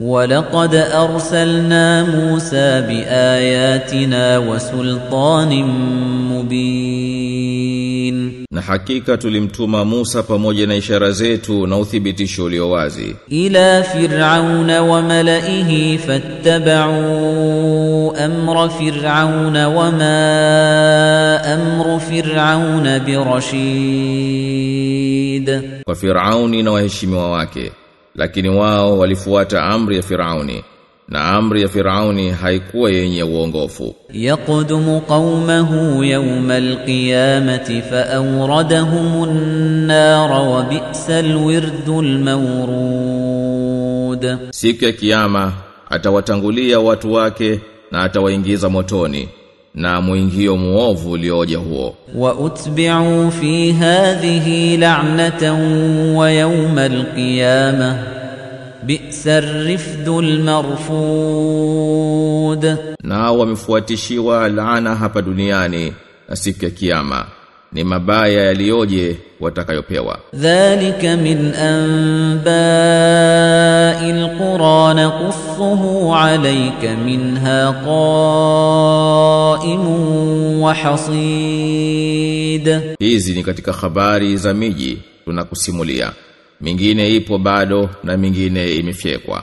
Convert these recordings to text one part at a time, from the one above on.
ولقد أرسلنا موسى بآياتنا وسلطان مبين Na hakika tulimtuma Musa pamoja na ishara zetu na uthibitisho ulio wazi إلى فرعون وملئه فاتبعوا أمر فرعون وما أمر فرعون برشيد kwa Firauni na waheshimiwa wake lakini wao walifuata amri ya Firauni na amri ya Firauni haikuwa yenye uongofu. Yaqdumu qaumahu yawma alqiyamati fa awradahum an-nar wa bi'sal wirdul mawrud, siku ya kiyama atawatangulia watu wake na atawaingiza motoni na mwingio muovu ulioja huo. Wa utbi'u fi hadhihi la'natan wa yawma al-qiyamah bi'sa rifdul marfud, na wamefuatishiwa laana hapa duniani na siku ya kiyama ni mabaya yaliyoje watakayopewa. Dhalika min anba'il qur'an qussuhu alayka minha qa'imun wa hasid. Hizi ni katika habari za miji tunakusimulia. Mingine ipo bado na mingine imefyekwa.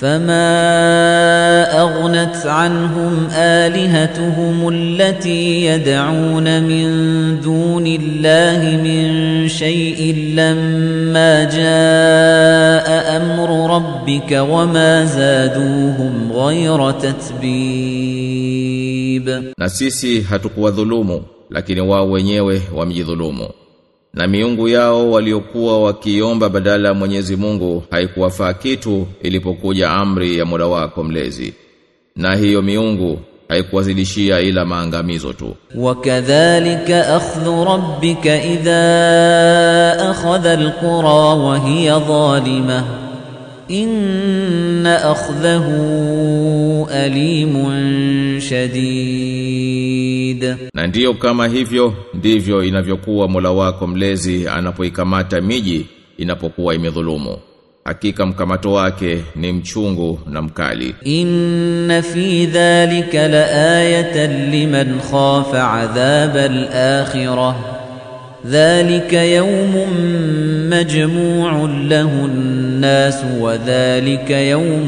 فما أغنت عنهم آلهتهم التي يدعون من دون الله من شيء لما جاء أمر ربك وما زادوهم غير تتبيب. Na sisi hatukuwadhulumu lakini wao wenyewe wamejidhulumu. na miungu yao waliokuwa wakiomba badala ya Mwenyezi Mungu haikuwafaa kitu ilipokuja amri ya Mola wako mlezi. Na hiyo miungu haikuwazidishia ila maangamizo tu. Wakadhalika akhdhu rabbika idha akhadha alqura wa hiya zalima. inna akhdahu alimun shadid. شديد na ndiyo kama hivyo ndivyo inavyokuwa Mola wako mlezi anapoikamata miji inapokuwa imedhulumu hakika mkamato wake ni mchungu na mkali إن في ذلك لآية لمن خاف عذاب الآخرة ذلك يوم مجموع له الناس وذلك يوم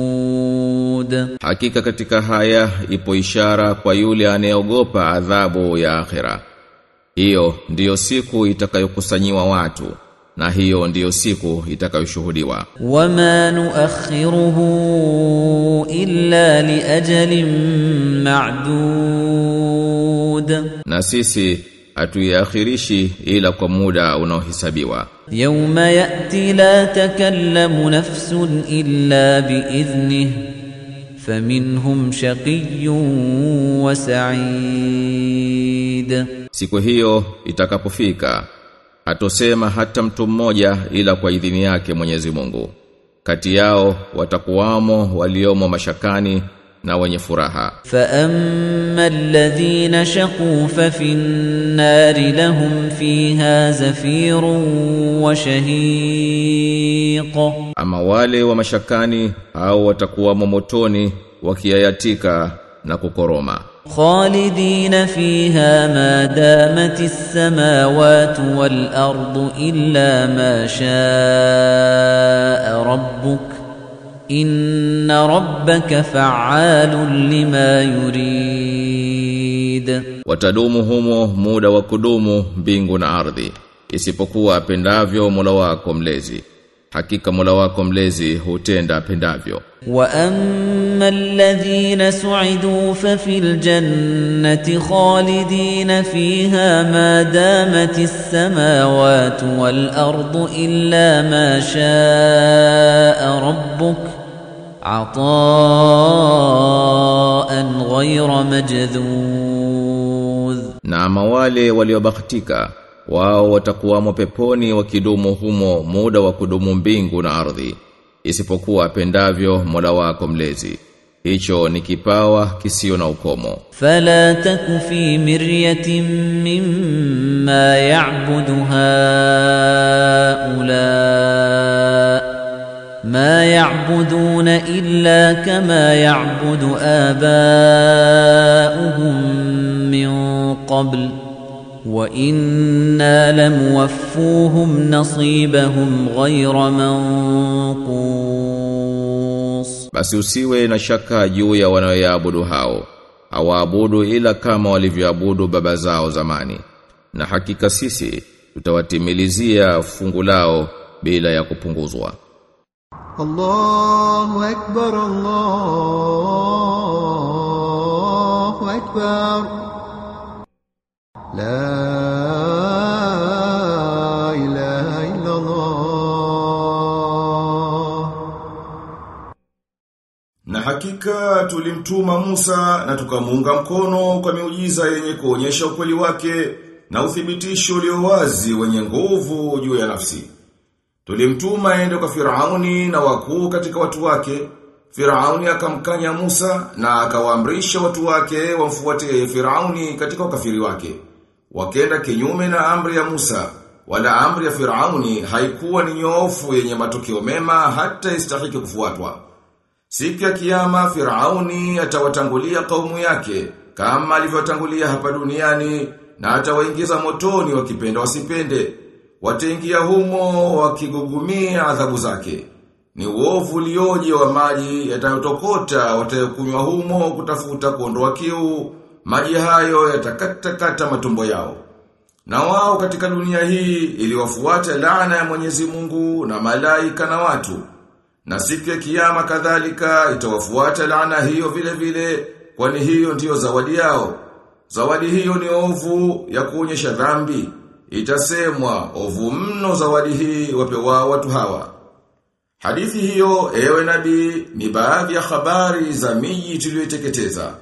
مشهود Hakika katika haya ipo ishara kwa yule anayeogopa adhabu ya akhira. Hiyo ndiyo siku itakayokusanyiwa watu na hiyo ndiyo siku itakayoshuhudiwa. وما نؤخره إلا لأجل معدود Na sisi atuiakhirishi ila kwa muda unaohesabiwa. Yauma yati la takallamu nafsun illa biidhnih faminhum shaqiyyun wa sa'id. Siku hiyo itakapofika hatosema hata mtu mmoja ila kwa idhini yake Mwenyezi Mungu. Kati yao watakuwamo waliomo mashakani na wenye furaha. فأما الذين شقوا ففي النار لهم فيها زفير وشهيق Ama wale wa mashakani au watakuwa motoni wakiayatika na kukoroma. خالدين فيها ما دامت السماوات والأرض إلا ما شاء ربك إن ربك فعال لما yurid watadumu humo muda wa kudumu mbingu na ardhi isipokuwa apendavyo Mola wako mlezi hakika Mola wako mlezi hutenda apendavyo wa amma alladhina su'idu fa fil jannati khalidina fiha ma damat as-samawati wal ardu illa ma sha'a rabbuka عطاء غير مجذوذ. نعم والي wale waliobahatika wao watakuwamo peponi wakidumu humo muda wa kudumu mbingu na ardhi isipokuwa apendavyo Mola wako mlezi. Hicho ni kipawa kisio na ukomo. Fala taku fi miryatin mimma ya'budu haula. يعبدون إلا كما يعبد آباؤهم من قبل وإنا لموفوهم نصيبهم غير منقوص basi usiwe na shaka juu ya wanaoyaabudu hao hawaabudu ila kama walivyoabudu baba zao zamani na hakika sisi tutawatimilizia fungu lao bila ya kupunguzwa الله أكبر الله أكبر لا إله إلا الله Na hakika tulimtuma Musa na tukamuunga mkono kwa miujiza yenye kuonyesha ukweli wake na uthibitisho ulio wazi wenye nguvu juu ya nafsi. Tulimtuma aende kwa Firauni na wakuu katika watu wake. Firauni akamkanya Musa na akawaamrisha watu wake wamfuate Firauni katika ukafiri wake. Wakenda kinyume na amri ya Musa, wala amri ya Firauni haikuwa ni nyoofu yenye matokeo mema hata istahiki kufuatwa. Siku ya kiyama Firauni atawatangulia kaumu yake kama alivyotangulia hapa duniani na atawaingiza motoni wakipenda wasipende. Wataingia humo wakigugumia adhabu zake. Ni uovu ulioje wa maji yatayotokota watayokunywa humo kutafuta kuondoa kiu. Maji hayo yatakatakata matumbo yao. Na wao katika dunia hii iliwafuata laana ya Mwenyezi Mungu na malaika na watu. Na siku ya kiyama kadhalika itawafuata laana hiyo vile vile kwani hiyo ndiyo zawadi yao. Zawadi hiyo ni ovu ya kuonyesha dhambi. Itasemwa ovu mno zawadi hii wapewa watu hawa. Hadithi hiyo ewe nabii ni baadhi ya habari za miji tuliyoteketeza.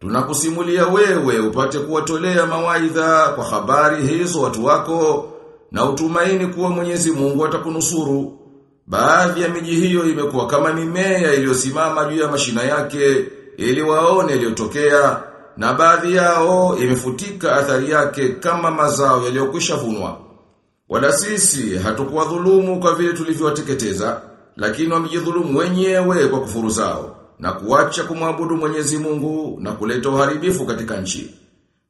Tunakusimulia wewe upate kuwatolea mawaidha kwa habari hizo watu wako na utumaini kuwa Mwenyezi Mungu atakunusuru. Baadhi ya miji hiyo imekuwa kama mimea iliyosimama juu ya mashina yake ili waone iliyotokea na baadhi yao imefutika athari yake kama mazao yaliyokwisha vunwa. Wala sisi hatukuwa dhulumu kwa vile tulivyowateketeza, lakini wamejidhulumu wenyewe kwa kufuru zao na kuacha kumwabudu Mwenyezi Mungu na kuleta uharibifu katika nchi.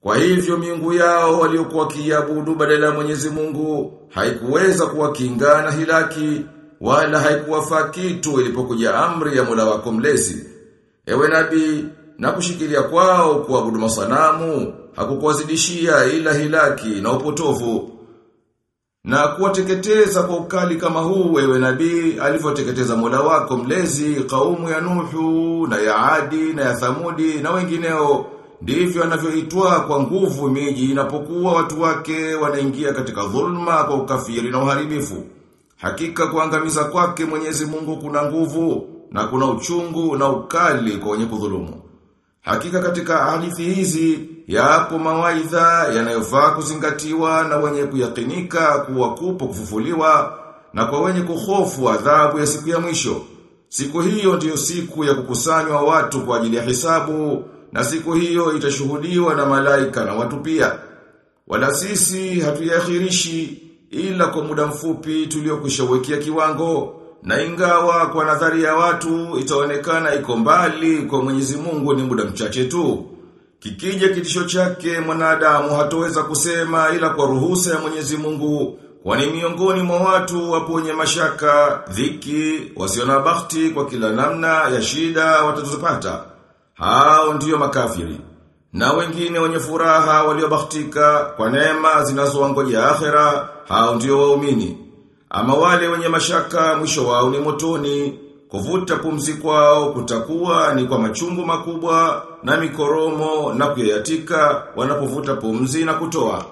Kwa hivyo miungu yao waliokuwa kiabudu badala ya Mwenyezi Mungu haikuweza kuwakinga na hilaki wala haikuwafaa kitu ilipokuja amri ya Mola wako mlezi. Ewe nabii, na kushikilia kwao kuabudu masanamu hakukuwazidishia ila hilaki na upotovu. Na kuwateketeza kwa ukali kama huu wewe nabii alivyoteketeza Mola wako mlezi kaumu ya Nuhu na ya Adi na ya Thamudi na wengineo ndivyo anavyoitwa kwa nguvu miji inapokuwa watu wake wanaingia katika dhulma kwa ukafiri na uharibifu. Hakika kuangamiza kwake Mwenyezi Mungu kuna nguvu na kuna uchungu na ukali kwa wenye kudhulumu. Hakika katika hadithi hizi yapo mawaidha yanayofaa kuzingatiwa na wenye kuyakinika kuwa kupo kufufuliwa na kwa wenye kuhofu adhabu ya siku ya mwisho. Siku hiyo ndiyo siku ya kukusanywa watu kwa ajili ya hisabu na siku hiyo itashuhudiwa na malaika na watu pia. Wala sisi hatuyakhirishi ila kwa muda mfupi tuliokushawekea kiwango na ingawa kwa nadhari ya watu itaonekana iko mbali kwa Mwenyezi Mungu ni muda mchache tu. Kikija kitisho chake mwanadamu hatoweza kusema ila kwa ruhusa ya Mwenyezi Mungu kwani miongoni mwa watu wapo wenye mashaka, dhiki, wasio na bahati kwa kila namna ya shida watatuzipata. Hao ndiyo makafiri. Na wengine wenye furaha waliobahatika kwa neema zinazowangoja akhera, hao ndiyo waumini. Ama wale wenye mashaka mwisho wao ni motoni, kuvuta pumzi kwao kutakuwa ni kwa machungu makubwa na mikoromo na kuyayatika wanapovuta pumzi na kutoa.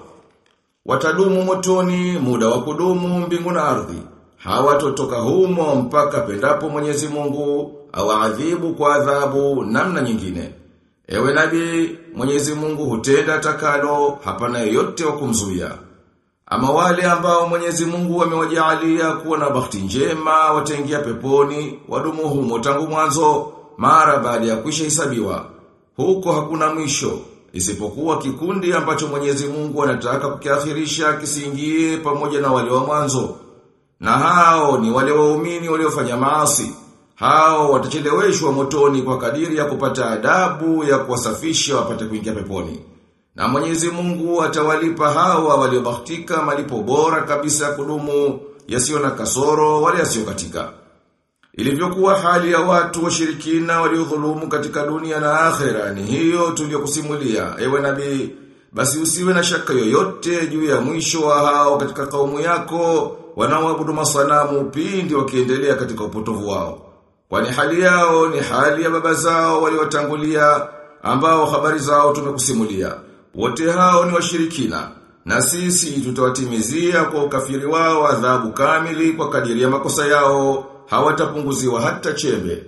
Watadumu motoni muda wa kudumu mbingu na ardhi. Hawatotoka humo mpaka pendapo Mwenyezi Mungu awaadhibu kwa adhabu namna nyingine. Ewe nabii, Mwenyezi Mungu hutenda takalo, hapana yoyote wa kumzuia. Ama wale ambao Mwenyezi Mungu amewajalia kuwa na bahati njema wataingia peponi wadumu humo tangu mwanzo mara baada ya kwisha hisabiwa Huko hakuna mwisho isipokuwa kikundi ambacho Mwenyezi Mungu anataka kukiafirisha kisiingie pamoja na wale wa mwanzo. Na hao ni wale waumini waliofanya maasi. Hao watacheleweshwa motoni kwa kadiri ya kupata adabu ya kuwasafisha wapate kuingia peponi. Na Mwenyezi Mungu atawalipa hawa waliobahtika malipo bora kabisa kudumu yasiyo na kasoro wala yasiyo katika. Ilivyokuwa hali ya watu washirikina waliodhulumu katika dunia na akhera ni hiyo tuliyokusimulia ewe nabii basi usiwe na shaka yoyote juu ya mwisho wa hao katika kaumu yako wanaoabudu masanamu pindi wakiendelea katika upotovu wao. Kwani hali yao ni hali ya baba zao waliotangulia ambao habari zao tumekusimulia. Wote hao ni washirikina na sisi tutawatimizia kwa ukafiri wao adhabu kamili kwa kadiri ya makosa yao hawatapunguziwa hata chembe.